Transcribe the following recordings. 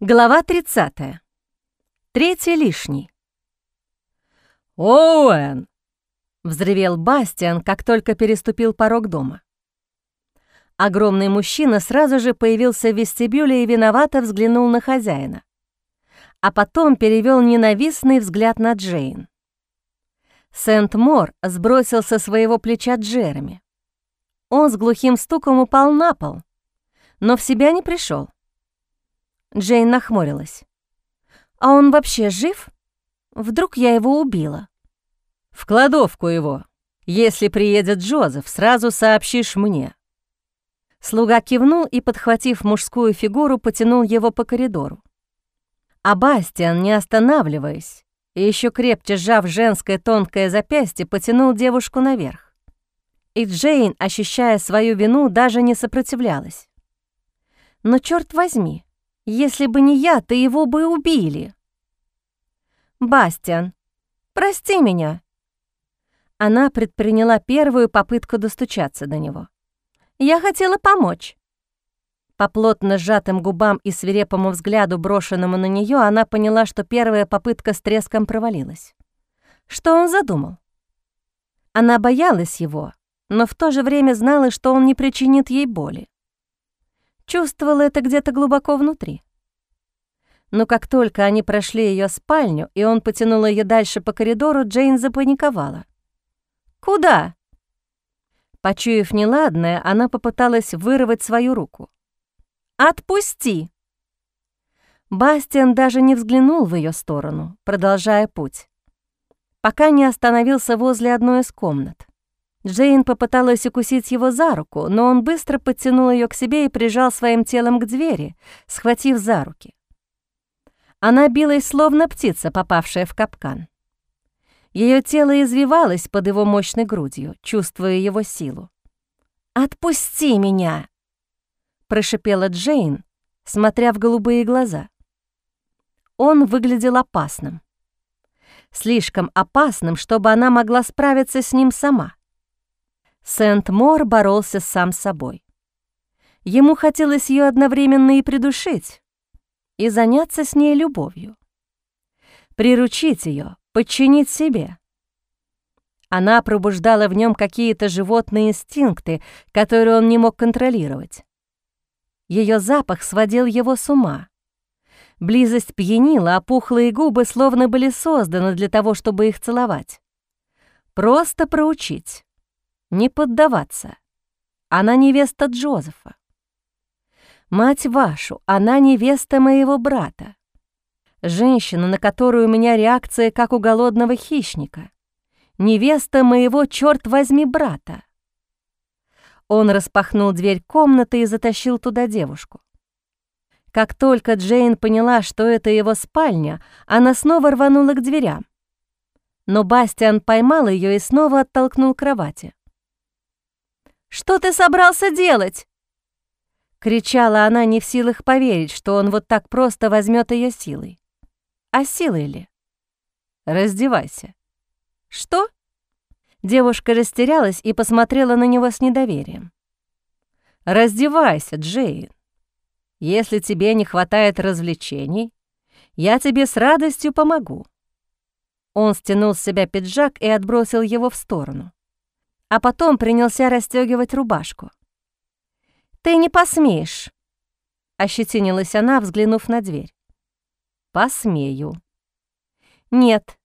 Глава 30. Третий лишний. «Оуэн!» — взревел Бастиан, как только переступил порог дома. Огромный мужчина сразу же появился в вестибюле и виновато взглянул на хозяина. А потом перевел ненавистный взгляд на Джейн. Сент-Мор сбросил со своего плеча Джереми. Он с глухим стуком упал на пол, но в себя не пришел. Джейн нахмурилась. «А он вообще жив? Вдруг я его убила?» «В кладовку его. Если приедет Джозеф, сразу сообщишь мне». Слуга кивнул и, подхватив мужскую фигуру, потянул его по коридору. А Бастиан, не останавливаясь, и еще крепче сжав женское тонкое запястье, потянул девушку наверх. И Джейн, ощущая свою вину, даже не сопротивлялась. Но черт возьми, если бы не я, то его бы убили. Бастиан, прости меня. Она предприняла первую попытку достучаться до него. Я хотела помочь. По плотно сжатым губам и свирепому взгляду, брошенному на нее, она поняла, что первая попытка с треском провалилась. Что он задумал? Она боялась его, но в то же время знала, что он не причинит ей боли. Чувствовала это где-то глубоко внутри. Но как только они прошли ее спальню, и он потянул ее дальше по коридору, Джейн запаниковала. «Куда?» Почуяв неладное, она попыталась вырвать свою руку. «Отпусти!» Бастиан даже не взглянул в ее сторону, продолжая путь, пока не остановился возле одной из комнат. Джейн попыталась укусить его за руку, но он быстро подтянул ее к себе и прижал своим телом к двери, схватив за руки. Она билась, словно птица, попавшая в капкан. Ее тело извивалось под его мощной грудью, чувствуя его силу. «Отпусти меня!» — прошипела Джейн, смотря в голубые глаза. Он выглядел опасным. Слишком опасным, чтобы она могла справиться с ним сама. Сент-Мор боролся сам с собой. Ему хотелось ее одновременно и придушить, и заняться с ней любовью. Приручить ее, подчинить себе. Она пробуждала в нем какие-то животные инстинкты, которые он не мог контролировать. Ее запах сводил его с ума. Близость пьянила, а пухлые губы словно были созданы для того, чтобы их целовать. Просто проучить не поддаваться. Она невеста Джозефа. Мать вашу, она невеста моего брата. Женщина, на которую у меня реакция, как у голодного хищника. Невеста моего, черт возьми, брата. Он распахнул дверь комнаты и затащил туда девушку. Как только Джейн поняла, что это его спальня, она снова рванула к дверям. Но Бастиан поймал ее и снова оттолкнул к кровати. Что ты собрался делать?» Кричала она, не в силах поверить, что он вот так просто возьмет ее силой. А силой ли? «Раздевайся». «Что?» Девушка растерялась и посмотрела на него с недоверием. «Раздевайся, Джейн. Если тебе не хватает развлечений, я тебе с радостью помогу». Он стянул с себя пиджак и отбросил его в сторону а потом принялся расстегивать рубашку. «Ты не посмеешь», — ощетинилась она, взглянув на дверь. «Посмею». «Нет,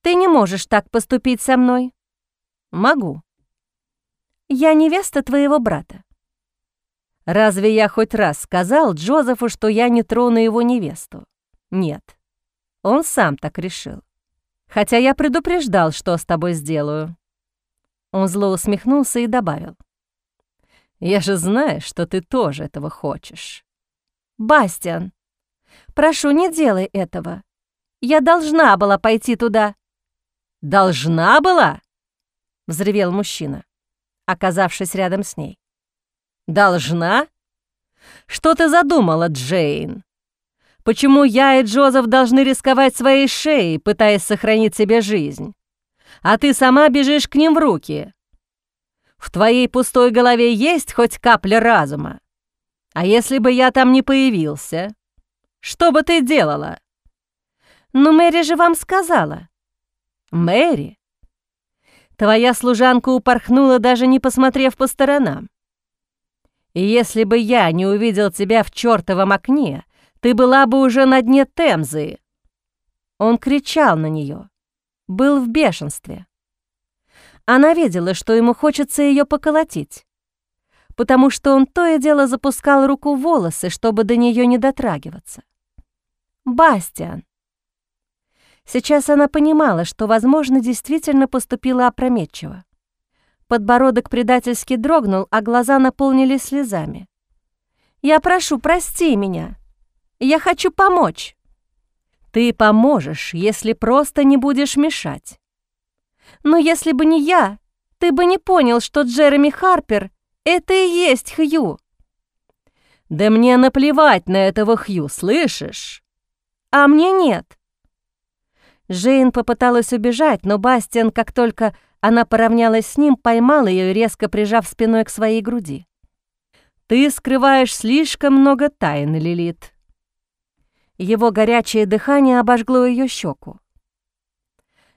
ты не можешь так поступить со мной». «Могу». «Я невеста твоего брата». «Разве я хоть раз сказал Джозефу, что я не трону его невесту?» «Нет». Он сам так решил. Хотя я предупреждал, что с тобой сделаю. Он зло усмехнулся и добавил. «Я же знаю, что ты тоже этого хочешь». «Бастиан, прошу, не делай этого. Я должна была пойти туда». «Должна была?» — взревел мужчина, оказавшись рядом с ней. «Должна? Что ты задумала, Джейн? Почему я и Джозеф должны рисковать своей шеей, пытаясь сохранить себе жизнь? А ты сама бежишь к ним в руки. В твоей пустой голове есть хоть капля разума? А если бы я там не появился? Что бы ты делала?» «Ну, Мэри же вам сказала». «Мэри?» Твоя служанка упорхнула, даже не посмотрев по сторонам. И если бы я не увидел тебя в чертовом окне, ты была бы уже на дне Темзы. Он кричал на нее, был в бешенстве. Она видела, что ему хочется ее поколотить, потому что он то и дело запускал руку в волосы, чтобы до нее не дотрагиваться. «Бастиан!» Сейчас она понимала, что, возможно, действительно поступила опрометчиво. Подбородок предательски дрогнул, а глаза наполнились слезами. «Я прошу, прости меня. Я хочу помочь». «Ты поможешь, если просто не будешь мешать». «Но если бы не я, ты бы не понял, что Джереми Харпер — это и есть Хью». «Да мне наплевать на этого Хью, слышишь?» «А мне нет». Джейн попыталась убежать, но Бастиан, как только она поравнялась с ним, поймал ее, резко прижав спиной к своей груди. «Ты скрываешь слишком много тайн, Лилит». Его горячее дыхание обожгло ее щеку.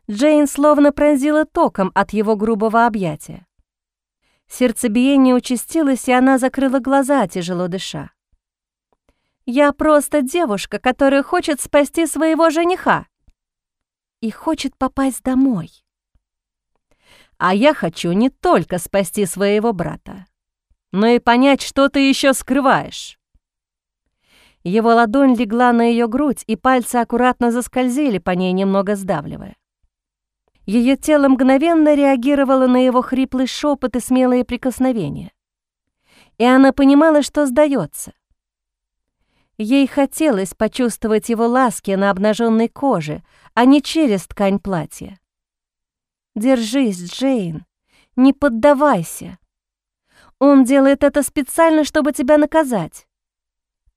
Джейн словно пронзила током от его грубого объятия. Сердцебиение участилось, и она закрыла глаза, тяжело дыша. «Я просто девушка, которая хочет спасти своего жениха», и хочет попасть домой. А я хочу не только спасти своего брата, но и понять, что ты еще скрываешь. Его ладонь легла на ее грудь, и пальцы аккуратно заскользили по ней, немного сдавливая. Ее тело мгновенно реагировало на его хриплый шепот и смелые прикосновения. И она понимала, что сдается. Ей хотелось почувствовать его ласки на обнаженной коже, а не через ткань платья. «Держись, Джейн, не поддавайся. Он делает это специально, чтобы тебя наказать.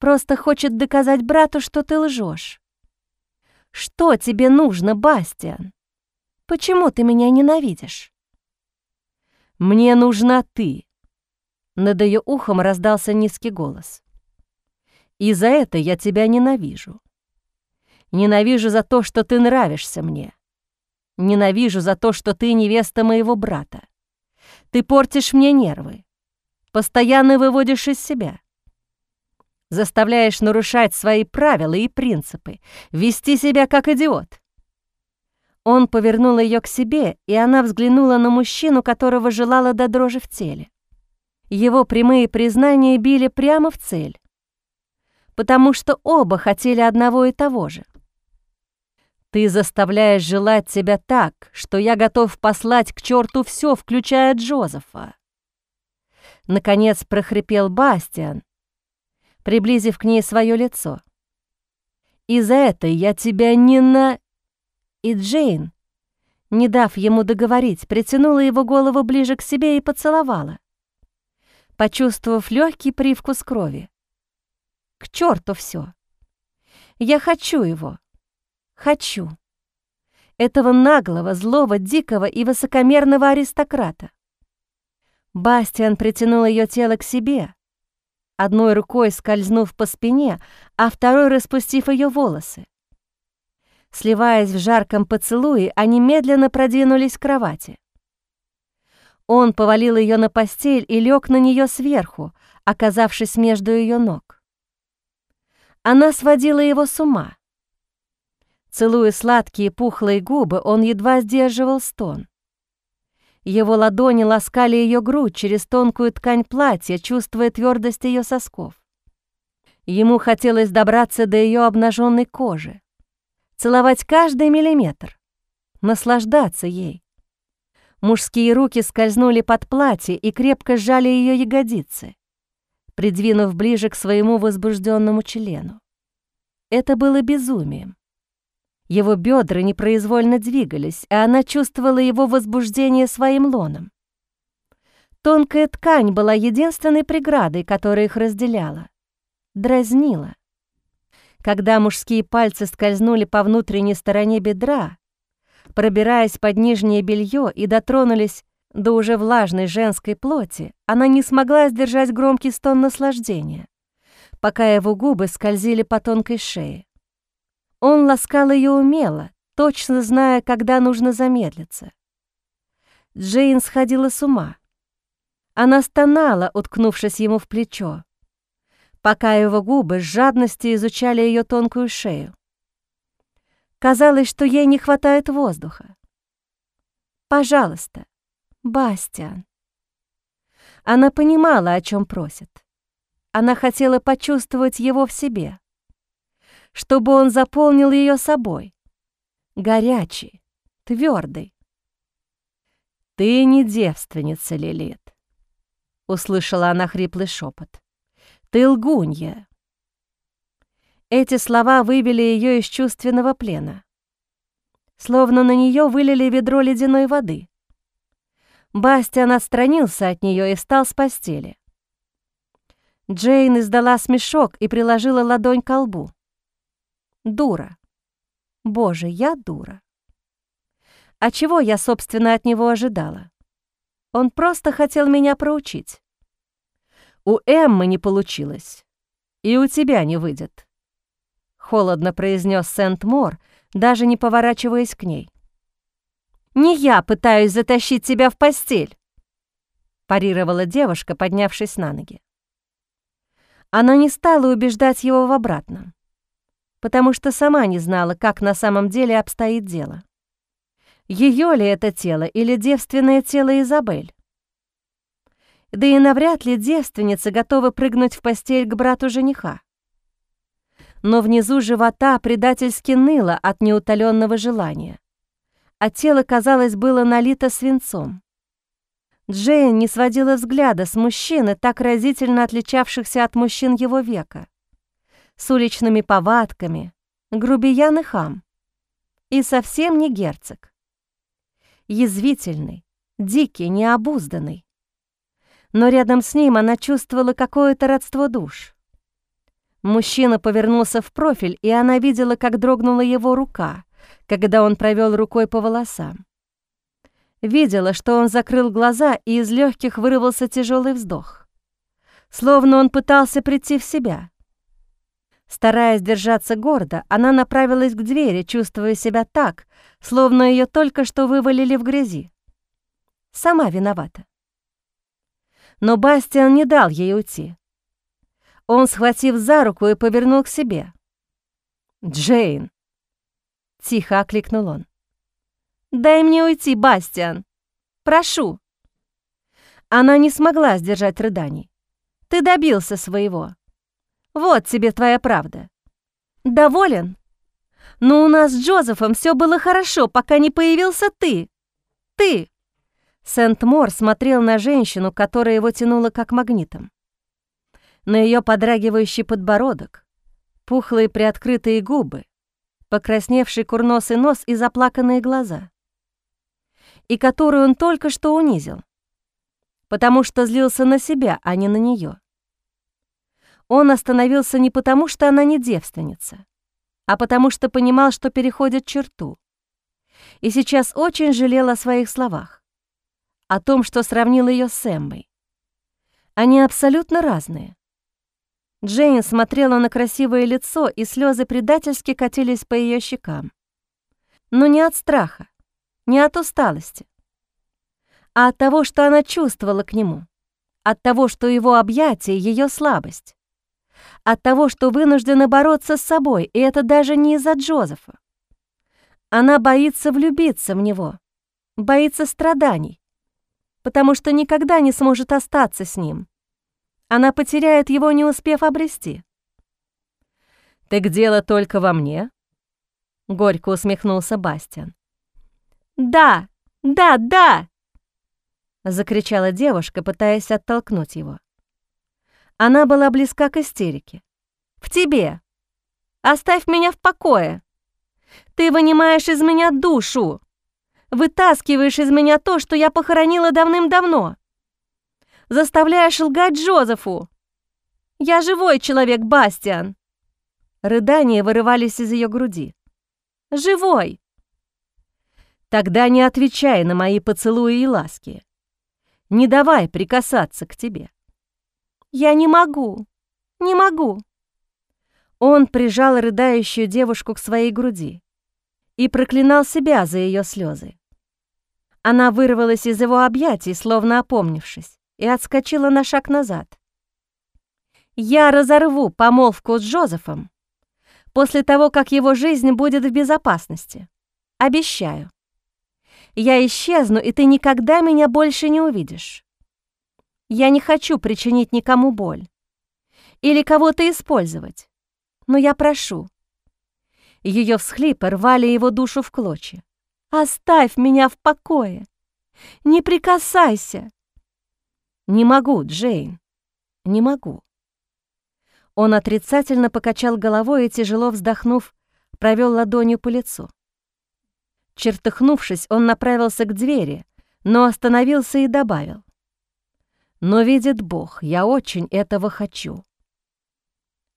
Просто хочет доказать брату, что ты лжешь. Что тебе нужно, Бастиан? Почему ты меня ненавидишь?» «Мне нужна ты», — над ее ухом раздался низкий голос. И за это я тебя ненавижу. Ненавижу за то, что ты нравишься мне. Ненавижу за то, что ты невеста моего брата. Ты портишь мне нервы. Постоянно выводишь из себя. Заставляешь нарушать свои правила и принципы, вести себя как идиот. Он повернул ее к себе, и она взглянула на мужчину, которого желала до дрожи в теле. Его прямые признания били прямо в цель потому что оба хотели одного и того же. Ты заставляешь желать тебя так, что я готов послать к черту все, включая Джозефа. Наконец прохрипел Бастиан, приблизив к ней свое лицо. И за это я тебя не на... И Джейн, не дав ему договорить, притянула его голову ближе к себе и поцеловала, почувствовав легкий привкус крови. К черту все. Я хочу его. Хочу. Этого наглого, злого, дикого и высокомерного аристократа. Бастиан притянул ее тело к себе, одной рукой скользнув по спине, а второй распустив ее волосы. Сливаясь в жарком поцелуе, они медленно продвинулись к кровати. Он повалил ее на постель и лег на нее сверху, оказавшись между ее ног. Она сводила его с ума. Целуя сладкие пухлые губы, он едва сдерживал стон. Его ладони ласкали ее грудь через тонкую ткань платья, чувствуя твердость ее сосков. Ему хотелось добраться до ее обнаженной кожи, целовать каждый миллиметр, наслаждаться ей. Мужские руки скользнули под платье и крепко сжали ее ягодицы придвинув ближе к своему возбужденному члену. Это было безумием. Его бедра непроизвольно двигались, а она чувствовала его возбуждение своим лоном. Тонкая ткань была единственной преградой, которая их разделяла. Дразнила. Когда мужские пальцы скользнули по внутренней стороне бедра, пробираясь под нижнее белье и дотронулись до уже влажной женской плоти, она не смогла сдержать громкий стон наслаждения, пока его губы скользили по тонкой шее. Он ласкал ее умело, точно зная, когда нужно замедлиться. Джейн сходила с ума. Она стонала, уткнувшись ему в плечо, пока его губы с жадностью изучали ее тонкую шею. Казалось, что ей не хватает воздуха. «Пожалуйста, Бастиан». Она понимала, о чем просит. Она хотела почувствовать его в себе, чтобы он заполнил ее собой. Горячий, твердый. «Ты не девственница, Лилит», — услышала она хриплый шепот. «Ты лгунья». Эти слова вывели ее из чувственного плена. Словно на нее вылили ведро ледяной воды. Бастиан отстранился от нее и встал с постели. Джейн издала смешок и приложила ладонь к лбу. Дура. Боже, я дура. А чего я, собственно, от него ожидала? Он просто хотел меня проучить. У Эммы не получилось. И у тебя не выйдет. Холодно произнес Сент-Мор, даже не поворачиваясь к ней. «Не я пытаюсь затащить тебя в постель», парировала девушка, поднявшись на ноги. Она не стала убеждать его в обратном, потому что сама не знала, как на самом деле обстоит дело. Ее ли это тело или девственное тело Изабель? Да и навряд ли девственница готова прыгнуть в постель к брату жениха. Но внизу живота предательски ныло от неутоленного желания, а тело, казалось, было налито свинцом. Джейн не сводила взгляда с мужчины, так разительно отличавшихся от мужчин его века, с уличными повадками, грубиян и хам, и совсем не герцог. Язвительный, дикий, необузданный. Но рядом с ним она чувствовала какое-то родство душ. Мужчина повернулся в профиль, и она видела, как дрогнула его рука, когда он провел рукой по волосам. Видела, что он закрыл глаза, и из легких вырвался тяжелый вздох. Словно он пытался прийти в себя. Стараясь держаться гордо, она направилась к двери, чувствуя себя так, словно ее только что вывалили в грязи. Сама виновата. Но Бастиан не дал ей уйти. Он, схватив за руку, и повернул к себе. «Джейн!» — тихо окликнул он. «Дай мне уйти, Бастиан! Прошу!» Она не смогла сдержать рыданий. «Ты добился своего. Вот тебе твоя правда. Доволен? Но у нас с Джозефом все было хорошо, пока не появился ты. Ты!» Сент-Мор смотрел на женщину, которая его тянула как магнитом. На ее подрагивающий подбородок, пухлые приоткрытые губы, покрасневший курносый нос и заплаканные глаза и которую он только что унизил, потому что злился на себя, а не на нее. Он остановился не потому, что она не девственница, а потому что понимал, что переходит черту. И сейчас очень жалел о своих словах, о том, что сравнил ее с Эммой. Они абсолютно разные. Джейн смотрела на красивое лицо, и слезы предательски катились по ее щекам. Но не от страха, не от усталости, а от того, что она чувствовала к нему, от того, что его объятие — ее слабость, от того, что вынуждена бороться с собой, и это даже не из-за Джозефа. Она боится влюбиться в него, боится страданий, потому что никогда не сможет остаться с ним. Она потеряет его, не успев обрести. «Так дело только во мне?» — горько усмехнулся Бастиан. «Да, да, да!» — закричала девушка, пытаясь оттолкнуть его. Она была близка к истерике. «В тебе! Оставь меня в покое! Ты вынимаешь из меня душу! Вытаскиваешь из меня то, что я похоронила давным-давно! Заставляешь лгать Джозефу! Я живой человек, Бастиан!» Рыдания вырывались из ее груди. «Живой!» Тогда не отвечай на мои поцелуи и ласки. Не давай прикасаться к тебе. Я не могу, не могу. Он прижал рыдающую девушку к своей груди и проклинал себя за ее слезы. Она вырвалась из его объятий, словно опомнившись, и отскочила на шаг назад. «Я разорву помолвку с Джозефом после того, как его жизнь будет в безопасности. Обещаю. Я исчезну, и ты никогда меня больше не увидишь. Я не хочу причинить никому боль или кого-то использовать, но я прошу». Ее всхлипы рвали его душу в клочья. «Оставь меня в покое! Не прикасайся!» «Не могу, Джейн, не могу». Он отрицательно покачал головой и, тяжело вздохнув, провел ладонью по лицу. Чертыхнувшись, он направился к двери, но остановился и добавил. «Но видит Бог, я очень этого хочу».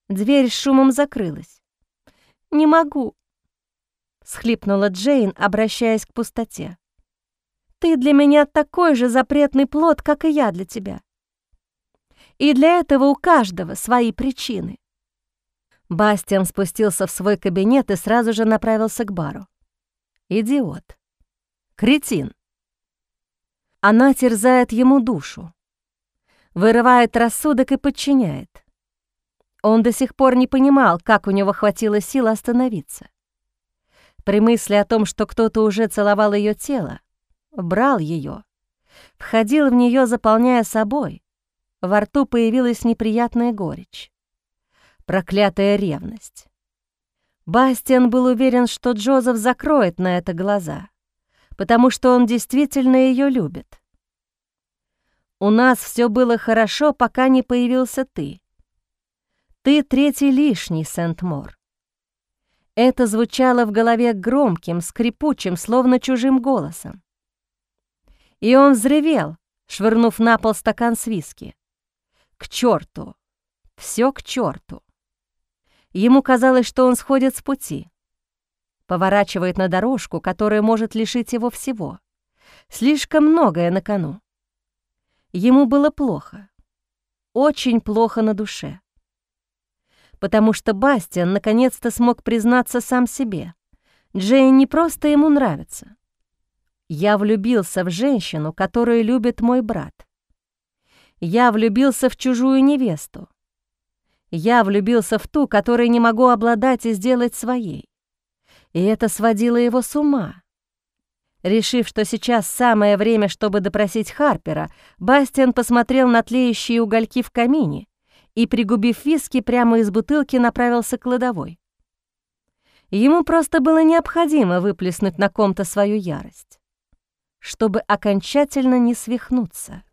Дверь шумом закрылась. «Не могу», — схлипнула Джейн, обращаясь к пустоте. «Ты для меня такой же запретный плод, как и я для тебя. И для этого у каждого свои причины». Бастиан спустился в свой кабинет и сразу же направился к бару. Идиот. Кретин. Она терзает ему душу, вырывает рассудок и подчиняет. Он до сих пор не понимал, как у него хватило сил остановиться. При мысли о том, что кто-то уже целовал ее тело, брал ее, входил в нее, заполняя собой, во рту появилась неприятная горечь. Проклятая ревность. Бастиан был уверен, что Джозеф закроет на это глаза, потому что он действительно ее любит. «У нас все было хорошо, пока не появился ты», «Ты третий лишний, Сент-Мор». Это звучало в голове громким, скрипучим, словно чужим голосом. И он взревел, швырнув на пол стакан с виски. К черту! Все к черту! Ему казалось, что он сходит с пути. Поворачивает на дорожку, которая может лишить его всего. Слишком многое на кону. Ему было плохо. Очень плохо на душе потому что Бастиан наконец-то смог признаться сам себе. Джейн не просто ему нравится. Я влюбился в женщину, которую любит мой брат. Я влюбился в чужую невесту. Я влюбился в ту, которой не могу обладать и сделать своей. И это сводило его с ума. Решив, что сейчас самое время, чтобы допросить Харпера, Бастиан посмотрел на тлеющие угольки в камине и, пригубив виски, прямо из бутылки направился к кладовой. Ему просто было необходимо выплеснуть на ком-то свою ярость, чтобы окончательно не свихнуться.